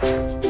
Bye.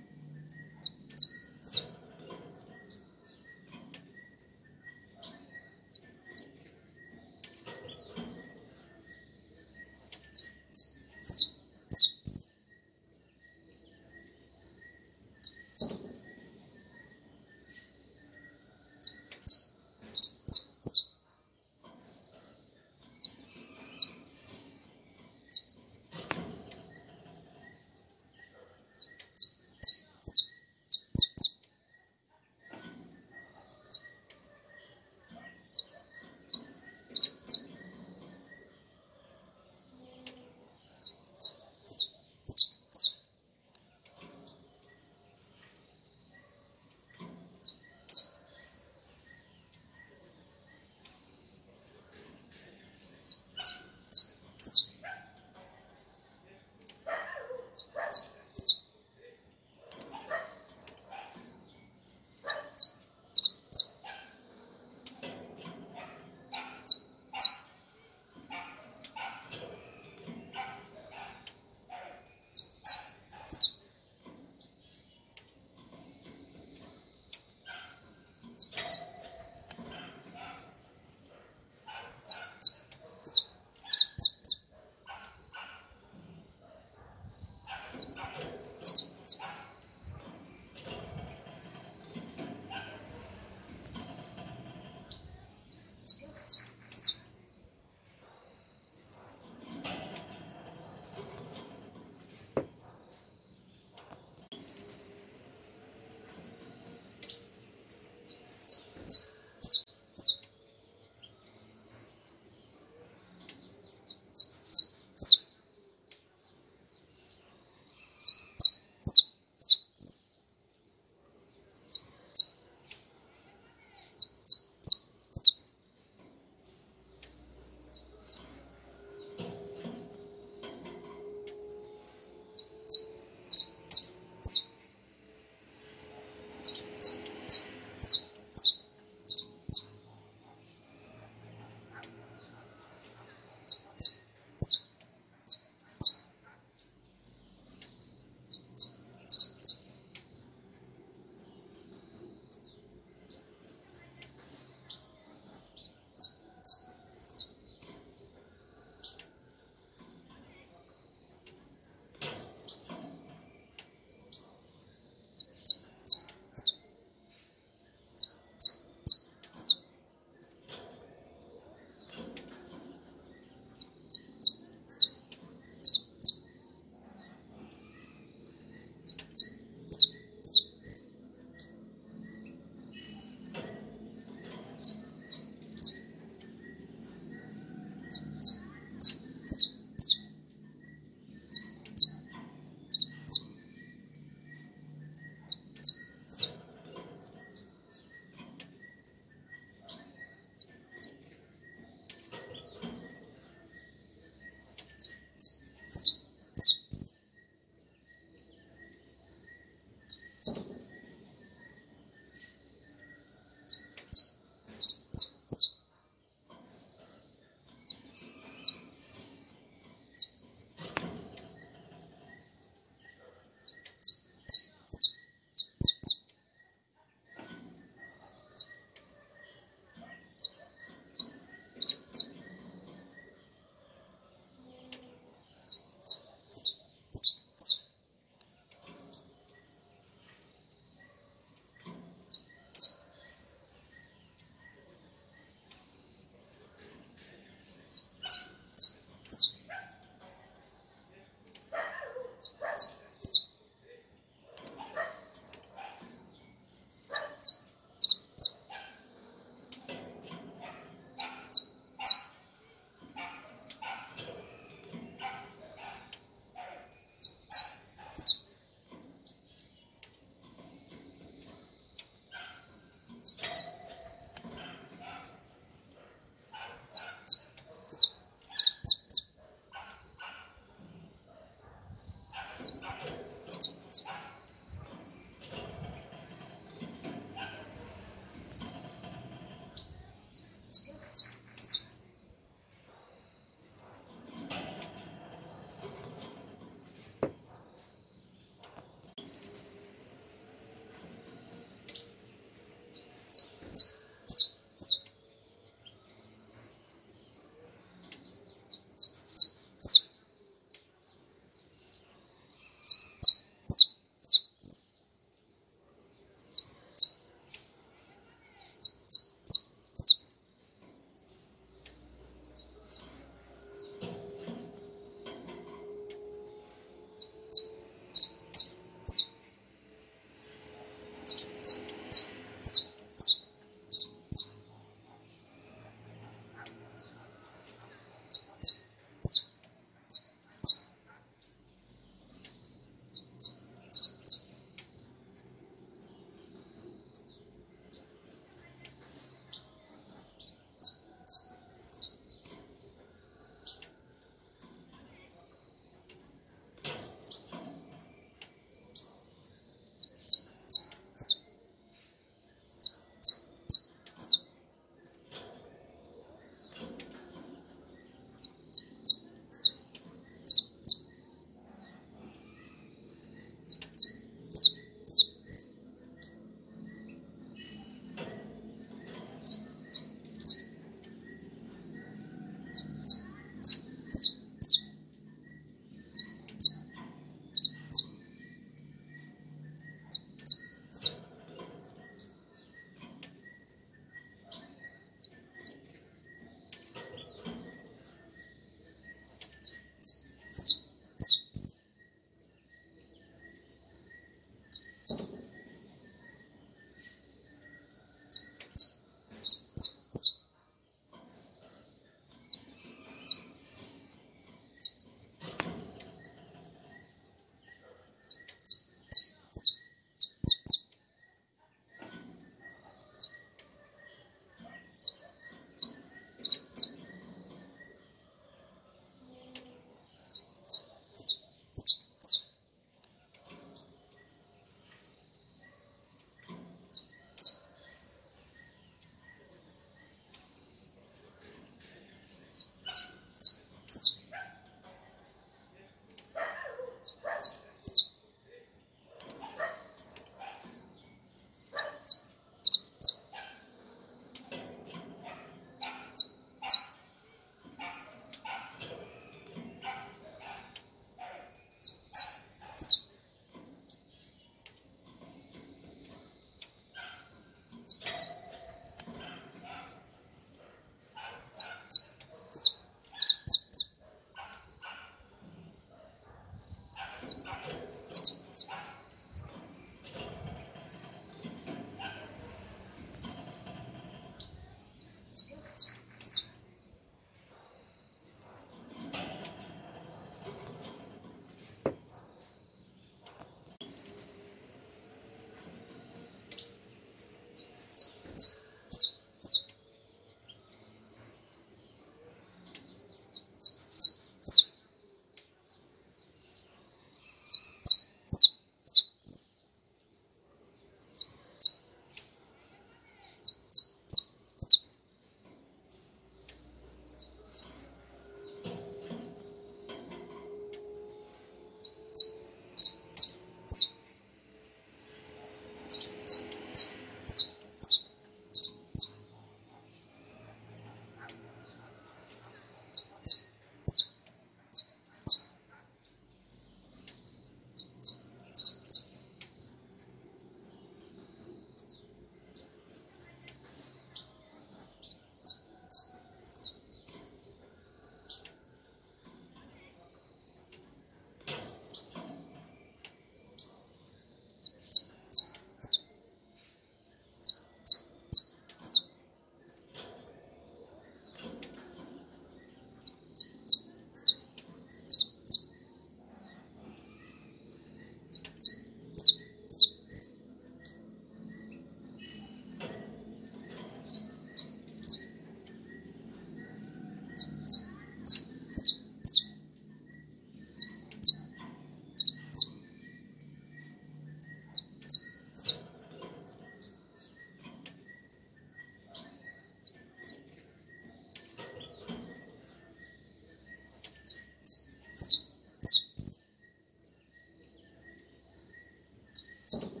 next.